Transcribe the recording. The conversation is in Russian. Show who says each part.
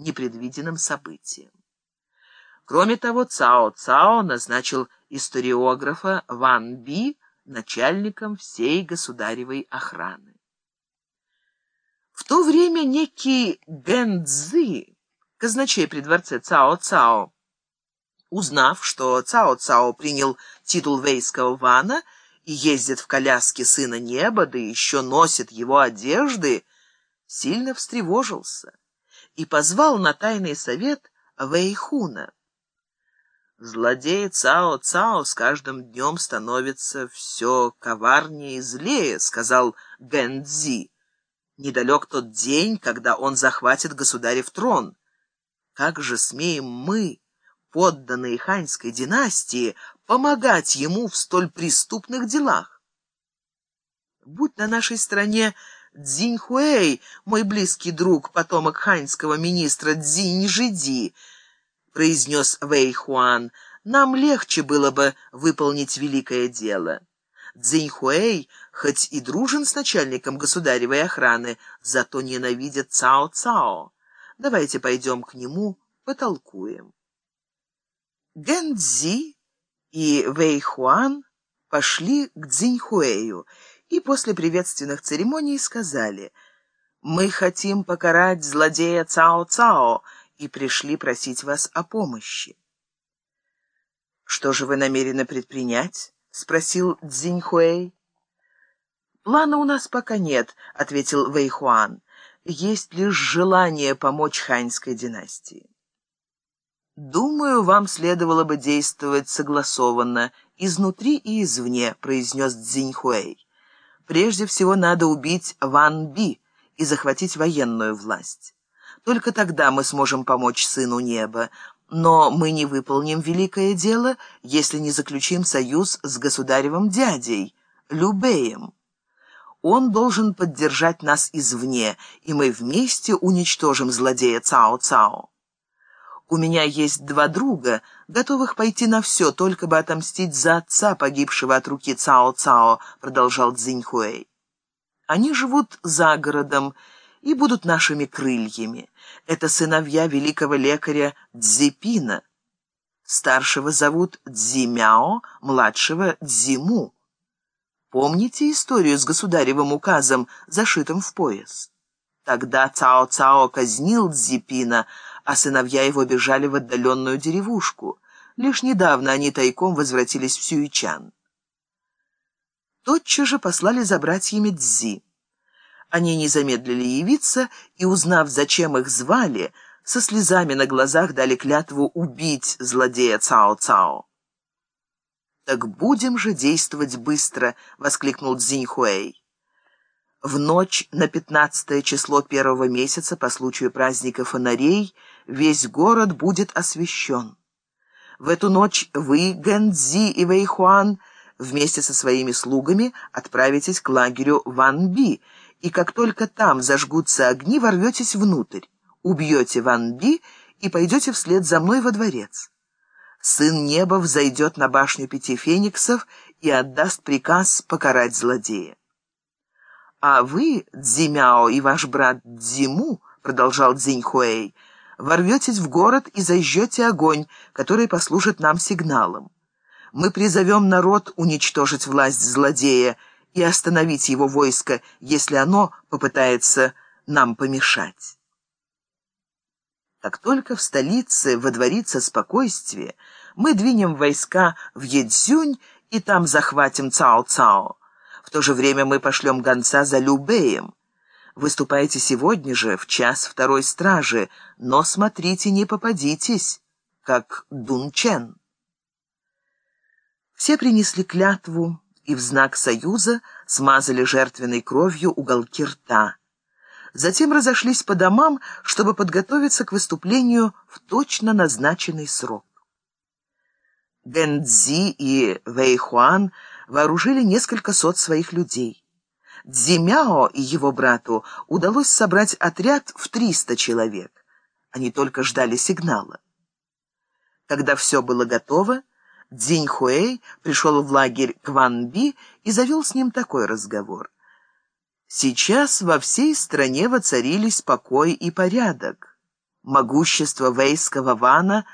Speaker 1: непредвиденным событиям. Кроме того, Цао Цао назначил историографа Ван Би начальником всей государевой охраны. В то время некий Ген Цзы, казначей при дворце Цао Цао, узнав, что Цао Цао принял титул вейского вана и ездит в коляске сына неба, да еще носит его одежды, сильно встревожился и позвал на тайный совет Вэйхуна. Злодей Цао Цао с каждым днем становится все коварнее и злее, сказал Гэндзи. Недалек тот день, когда он захватит государев трон. Как же смеем мы, подданные ханьской династии, помогать ему в столь преступных делах? Будь на нашей стороне Цзиньхуэй, мой близкий друг, потомок ханьского министра Цзиньжиди, произнес Вэй Хуан, нам легче было бы выполнить великое дело. Цзиньхуэй, хоть и дружен с начальником государевой охраны, зато ненавидит Цао-Цао. Давайте пойдем к нему, потолкуем. Гэнцзи и Вэй Хуан пошли к Цзиньхуэю и после приветственных церемоний сказали «Мы хотим покарать злодея Цао-Цао и пришли просить вас о помощи». «Что же вы намерены предпринять?» — спросил Цзиньхуэй. «Плана у нас пока нет», — ответил Вэйхуан. «Есть лишь желание помочь ханьской династии». «Думаю, вам следовало бы действовать согласованно, изнутри и извне», — произнес Цзиньхуэй. «Прежде всего надо убить Ван Би и захватить военную власть. Только тогда мы сможем помочь сыну неба. Но мы не выполним великое дело, если не заключим союз с государевым дядей, Любеем. Он должен поддержать нас извне, и мы вместе уничтожим злодея Цао-Цао. У меня есть два друга, готовых пойти на все, только бы отомстить за отца, погибшего от руки Цао-Цао, продолжал Цзиньхуэй. Они живут за городом и будут нашими крыльями. Это сыновья великого лекаря Цзипина. Старшего зовут Цзимяо, младшего Цзиму. Помните историю с государевым указом, зашитым в пояс? Тогда Цао-Цао казнил Цзипина, а сыновья его бежали в отдаленную деревушку. Лишь недавно они тайком возвратились в Сюичан. Тотчас же послали за братьями Цзи. Они не замедлили явиться и, узнав, зачем их звали, со слезами на глазах дали клятву убить злодея Цао-Цао. «Так будем же действовать быстро!» — воскликнул Цзиньхуэй. В ночь на пятнадцатое число первого месяца по случаю праздника фонарей весь город будет освещен. В эту ночь вы, Гэнзи и Вэйхуан, вместе со своими слугами отправитесь к лагерю Ван Би, и как только там зажгутся огни, ворветесь внутрь, убьете Ван Би и пойдете вслед за мной во дворец. Сын неба взойдет на башню пяти фениксов и отдаст приказ покарать злодея. «А вы, Цзимяо и ваш брат Цзиму, — продолжал Цзиньхуэй, — ворветесь в город и зажжете огонь, который послужит нам сигналом. Мы призовем народ уничтожить власть злодея, и остановить его войско, если оно попытается нам помешать. Как только в столице водворится спокойствие, мы двинем войска в Едзюнь и там захватим Цао-Цао. В то же время мы пошлем гонца за Любеем. Выступайте сегодня же, в час второй стражи, но смотрите, не попадитесь, как Дун Чен. Все принесли клятву, и в знак союза смазали жертвенной кровью уголки рта. Затем разошлись по домам, чтобы подготовиться к выступлению в точно назначенный срок. Гэнцзи и Вэйхуан вооружили несколько сот своих людей. Цзимяо и его брату удалось собрать отряд в 300 человек. Они только ждали сигнала. Когда все было готово, Цзиньхуэй пришел в лагерь Кванби и завел с ним такой разговор. Сейчас во всей стране воцарились покой и порядок. Могущество вейского вана